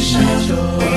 伸手。